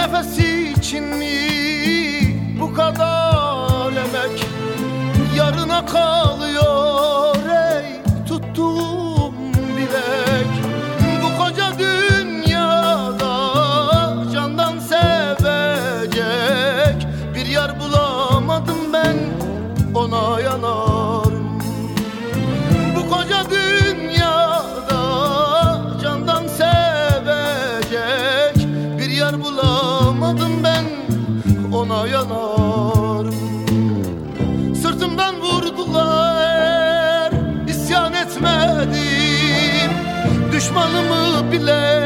nefes için mi? Bu kadar emek Yarına kalıyor ey tuttuğum bilek. Bu koca dünyada candan sevecek Bir yer bulamadım ben ona yanarım Bu koca dünyada candan sevecek Bir yer bulamadım ben ona yanarım Sırtımdan vurdular isyan etmedim. Düşmanımı bile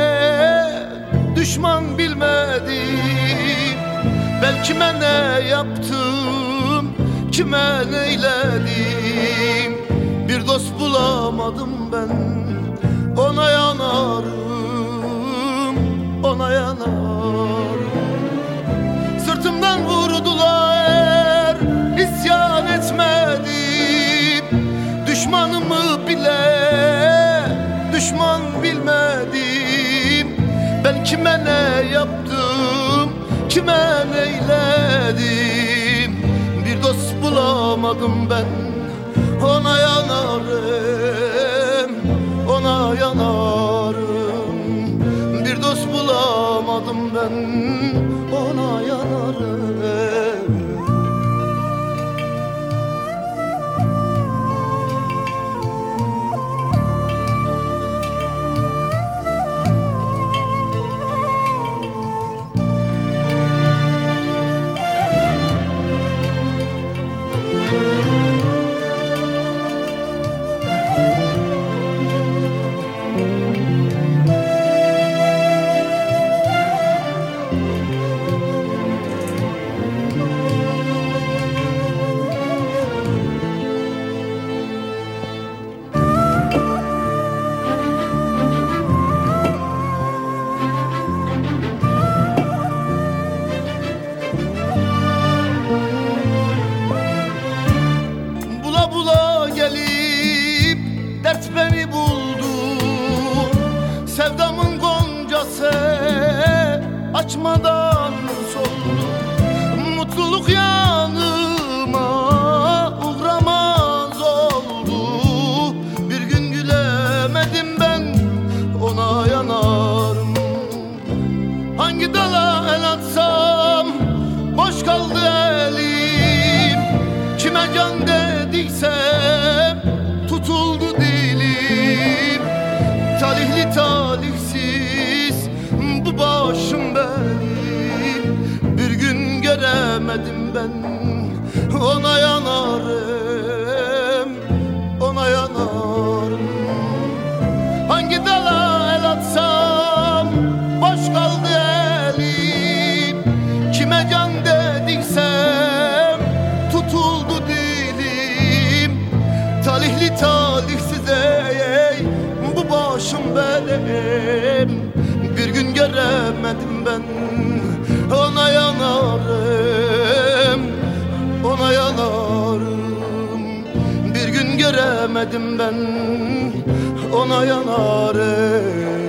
düşman bilmedim. Ben kime ne yaptım kime neyledim Bir dost bulamadım ben ona yanarım ona yanarım Düşmanımı bile düşman bilmedim. Ben kime ne yaptım kime neyledim? Bir dost bulamadım ben ona yanarım ona yanarım. Bir dost bulamadım ben gün göremedim ben. Ona yanarım Ona yanarım. Hangi dala el atsam boş kaldı elim. Kime can dediysem tutuldu dilim. Talihli talihsiz ey bu başım benim Bir gün göremedim ben göremedim ben ona yanarım